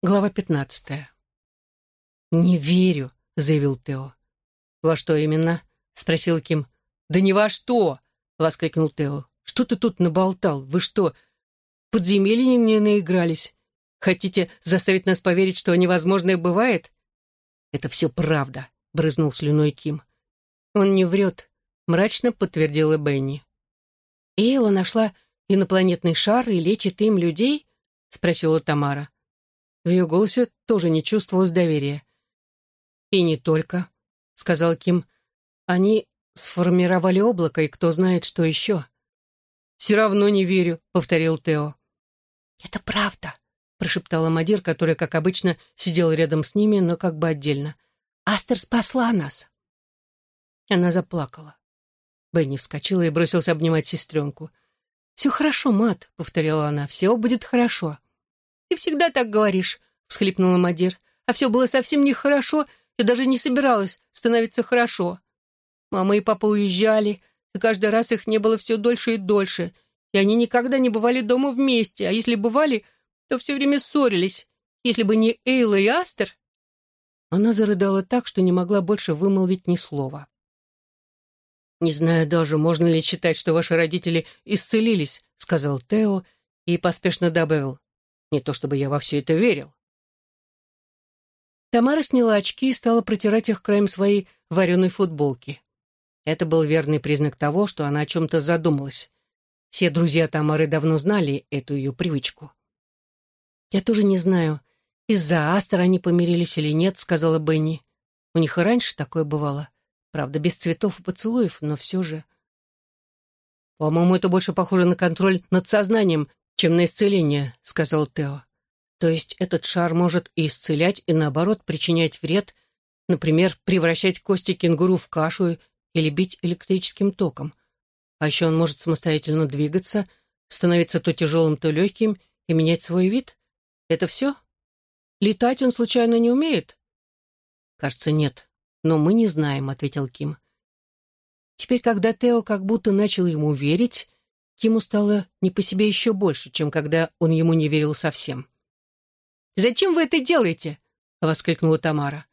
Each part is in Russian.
Глава пятнадцатая. «Не верю», — заявил Тео. «Во что именно?» — спросил Ким. «Да ни во что!» — воскликнул Тео. «Что ты тут наболтал? Вы что, подземелье не наигрались? Хотите заставить нас поверить, что невозможное бывает?» «Это все правда», — брызнул слюной Ким. «Он не врет», — мрачно подтвердила Бенни. «Эйла нашла инопланетный шар и лечит им людей?» — спросила Тамара. В ее голосе тоже не чувствовалось доверия. «И не только», — сказал Ким. «Они сформировали облако, и кто знает, что еще». «Все равно не верю», — повторил Тео. «Это правда», — прошептала Мадир, которая, как обычно, сидела рядом с ними, но как бы отдельно. «Астер спасла нас». Она заплакала. Бенни вскочила и бросился обнимать сестренку. «Все хорошо, Мат», — повторяла она, — «все будет хорошо». «Ты всегда так говоришь», — всхлипнула Мадир. «А все было совсем нехорошо, и даже не собиралась становиться хорошо. Мама и папа уезжали, и каждый раз их не было все дольше и дольше, и они никогда не бывали дома вместе, а если бывали, то все время ссорились. Если бы не Эйла и Астер...» Она зарыдала так, что не могла больше вымолвить ни слова. «Не знаю даже, можно ли считать, что ваши родители исцелились», — сказал Тео и поспешно добавил. Не то чтобы я во все это верил. Тамара сняла очки и стала протирать их краем своей вареной футболки. Это был верный признак того, что она о чем-то задумалась. Все друзья Тамары давно знали эту ее привычку. «Я тоже не знаю, из-за Астера они помирились или нет», — сказала Бенни. «У них и раньше такое бывало. Правда, без цветов и поцелуев, но все же...» «По-моему, это больше похоже на контроль над сознанием, чем на исцеление», — сказал Тео. «То есть этот шар может и исцелять, и наоборот причинять вред, например, превращать кости кенгуру в кашу или бить электрическим током. А еще он может самостоятельно двигаться, становиться то тяжелым, то легким и менять свой вид. Это все? Летать он случайно не умеет?» «Кажется, нет. Но мы не знаем», — ответил Ким. Теперь, когда Тео как будто начал ему верить, Киму стало не по себе еще больше, чем когда он ему не верил совсем. «Зачем вы это делаете?» — воскликнула Тамара.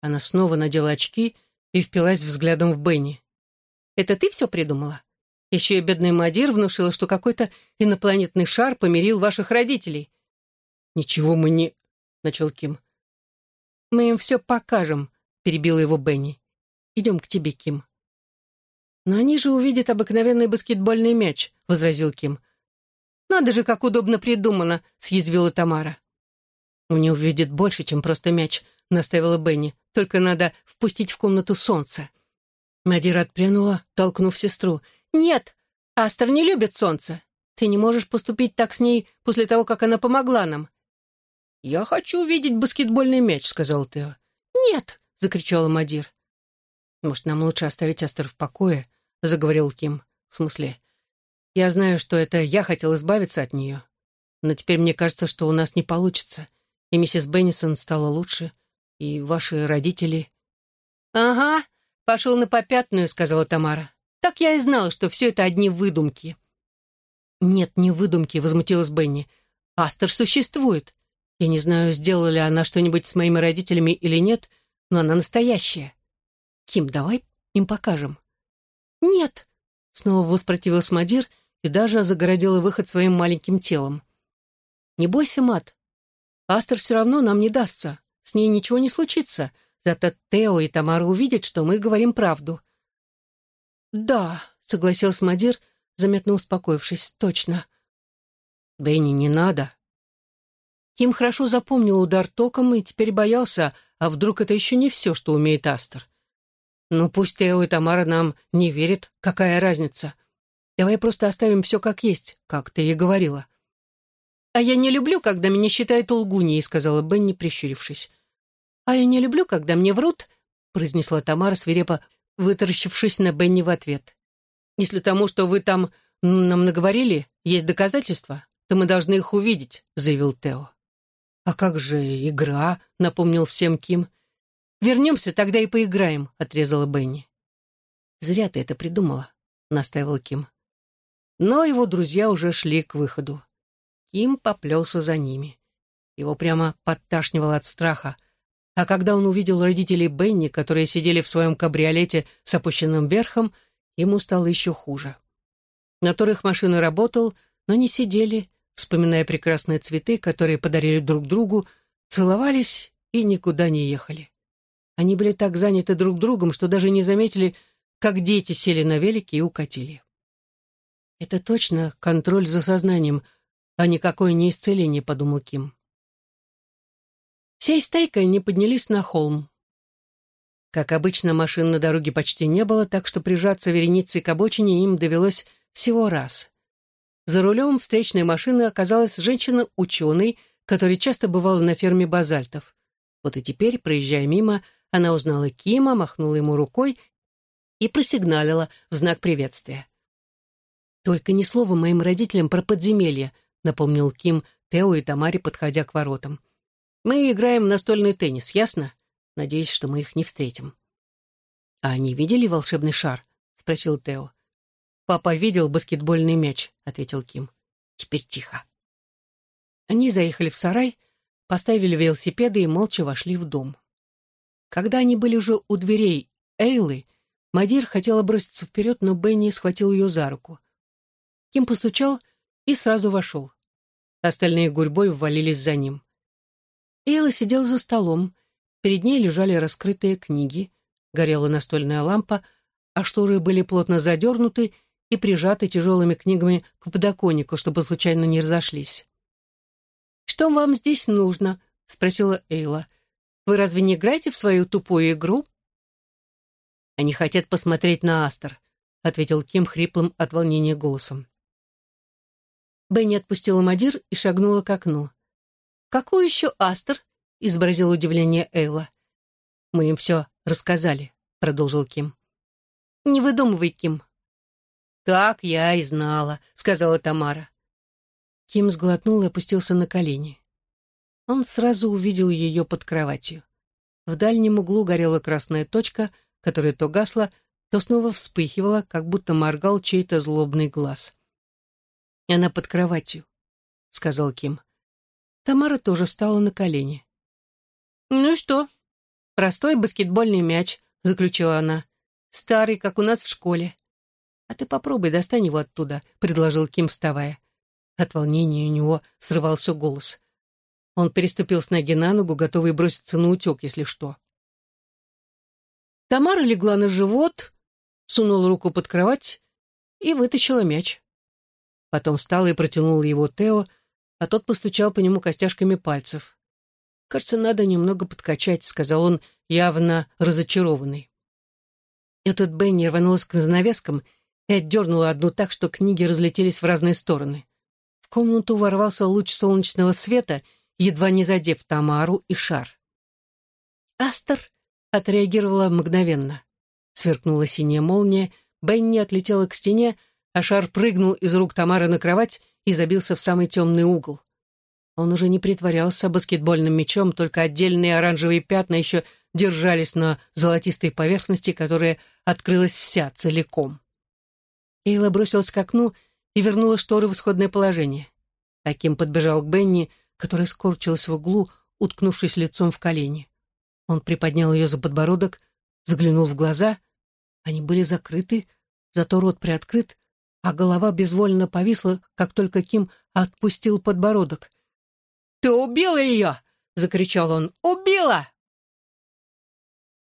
Она снова надела очки и впилась взглядом в Бенни. «Это ты все придумала? Еще и бедный Мадир внушила, что какой-то инопланетный шар помирил ваших родителей». «Ничего мы не...» — начал Ким. «Мы им все покажем», — перебила его Бенни. «Идем к тебе, Ким». «Но они же увидят обыкновенный баскетбольный мяч», — возразил Ким. «Надо же, как удобно придумано», — съязвила Тамара. «Они увидят больше, чем просто мяч», — наставила Бенни. «Только надо впустить в комнату солнце». Мадира отпрянула, толкнув сестру. «Нет, Астер не любит солнце. Ты не можешь поступить так с ней после того, как она помогла нам». «Я хочу увидеть баскетбольный мяч», — сказал Тео. «Нет!» — закричала Мадир. «Может, нам лучше оставить Астер в покое?» заговорил Ким. «В смысле? Я знаю, что это я хотел избавиться от нее. Но теперь мне кажется, что у нас не получится. И миссис Беннисон стала лучше, и ваши родители...» «Ага, пошел на попятную», — сказала Тамара. «Так я и знала, что все это одни выдумки». «Нет, не выдумки», — возмутилась Бенни. «Астер существует. Я не знаю, сделала ли она что-нибудь с моими родителями или нет, но она настоящая. Ким, давай им покажем». «Нет!» — снова воспротивилась Мадир и даже загородила выход своим маленьким телом. «Не бойся, Мат. Астер все равно нам не дастся. С ней ничего не случится. Зато Тео и Тамара увидят, что мы говорим правду». «Да», — согласилась Мадир, заметно успокоившись, — «точно». «Бенни, не надо». Ким хорошо запомнил удар током и теперь боялся, а вдруг это еще не все, что умеет Астер. Ну, пусть Тео и Тамара нам не верят, какая разница. Давай просто оставим все как есть, как ты и говорила. А я не люблю, когда меня считают лгуньей, сказала Бенни, прищурившись. А я не люблю, когда мне врут, произнесла Тамара свирепо, вытаращившись на Бенни в ответ. Если тому, что вы там нам наговорили, есть доказательства, то мы должны их увидеть, заявил Тео. А как же игра, напомнил всем Ким. «Вернемся, тогда и поиграем», — отрезала Бенни. «Зря ты это придумала», — настаивал Ким. Но его друзья уже шли к выходу. Ким поплелся за ними. Его прямо подташнивало от страха. А когда он увидел родителей Бенни, которые сидели в своем кабриолете с опущенным верхом, ему стало еще хуже. Мотор их машины работал, но не сидели, вспоминая прекрасные цветы, которые подарили друг другу, целовались и никуда не ехали. Они были так заняты друг другом, что даже не заметили, как дети сели на велики и укатили. «Это точно контроль за сознанием, а никакое не исцеление», — подумал Ким. Всей стайкой они поднялись на холм. Как обычно, машин на дороге почти не было, так что прижаться вереницей к обочине им довелось всего раз. За рулем встречной машины оказалась женщина-ученый, которая часто бывала на ферме базальтов. Вот и теперь, проезжая мимо, она узнала Кима, махнула ему рукой и просигналила в знак приветствия. «Только ни слова моим родителям про подземелье», — напомнил Ким Тео и Тамаре, подходя к воротам. «Мы играем в настольный теннис, ясно? Надеюсь, что мы их не встретим». «А они видели волшебный шар?» — спросил Тео. «Папа видел баскетбольный мяч», — ответил Ким. «Теперь тихо». Они заехали в сарай, поставили велосипеды и молча вошли в дом. Когда они были уже у дверей Эйлы, Мадир хотела броситься вперед, но Бенни схватил ее за руку. Ким постучал и сразу вошел. Остальные гурьбой ввалились за ним. Эйла сидела за столом. Перед ней лежали раскрытые книги, горела настольная лампа, а шторы были плотно задернуты и прижаты тяжелыми книгами к подоконнику, чтобы случайно не разошлись. «Что вам здесь нужно?» — спросила Эйла. «Вы разве не играете в свою тупую игру?» «Они хотят посмотреть на Астер», — ответил Ким хриплым от волнения голосом. Бенни отпустила Мадир и шагнула к окну. «Какой еще Астер?» — изобразил удивление Эйла. «Мы им все рассказали», — продолжил Ким. «Не выдумывай, Ким». «Так я и знала», — сказала Тамара. Ким сглотнул и опустился на колени. Он сразу увидел ее под кроватью. В дальнем углу горела красная точка, которая то гасла, то снова вспыхивала, как будто моргал чей-то злобный глаз. «Она под кроватью», — сказал Ким. Тамара тоже встала на колени. «Ну и что? Простой баскетбольный мяч», — заключила она. «Старый, как у нас в школе». «А ты попробуй, достань его оттуда», — предложил Ким, вставая. От волнения у него срывался голос. Он переступил с ноги на ногу, готовый броситься на утек, если что. Тамара легла на живот, сунула руку под кровать и вытащила мяч. Потом встала и протянула его Тео, а тот постучал по нему костяшками пальцев. «Кажется, надо немного подкачать», — сказал он, явно разочарованный. И тут Бенни рванулась к занавескам и отдернула одну так, что книги разлетелись в разные стороны. В комнату ворвался луч солнечного света, едва не задев Тамару и шар. Астер отреагировала мгновенно. Сверкнула синяя молния, Бенни отлетела к стене, а шар прыгнул из рук Тамары на кровать и забился в самый темный угол. Он уже не притворялся баскетбольным мячом, только отдельные оранжевые пятна еще держались на золотистой поверхности, которая открылась вся целиком. Эйла бросилась к окну и вернула шторы в исходное положение. Аким подбежал к Бенни, которая скорчилась в углу, уткнувшись лицом в колени. Он приподнял ее за подбородок, заглянул в глаза. Они были закрыты, зато рот приоткрыт, а голова безвольно повисла, как только Ким отпустил подбородок. «Ты убила ее!» — закричал он. «Убила!»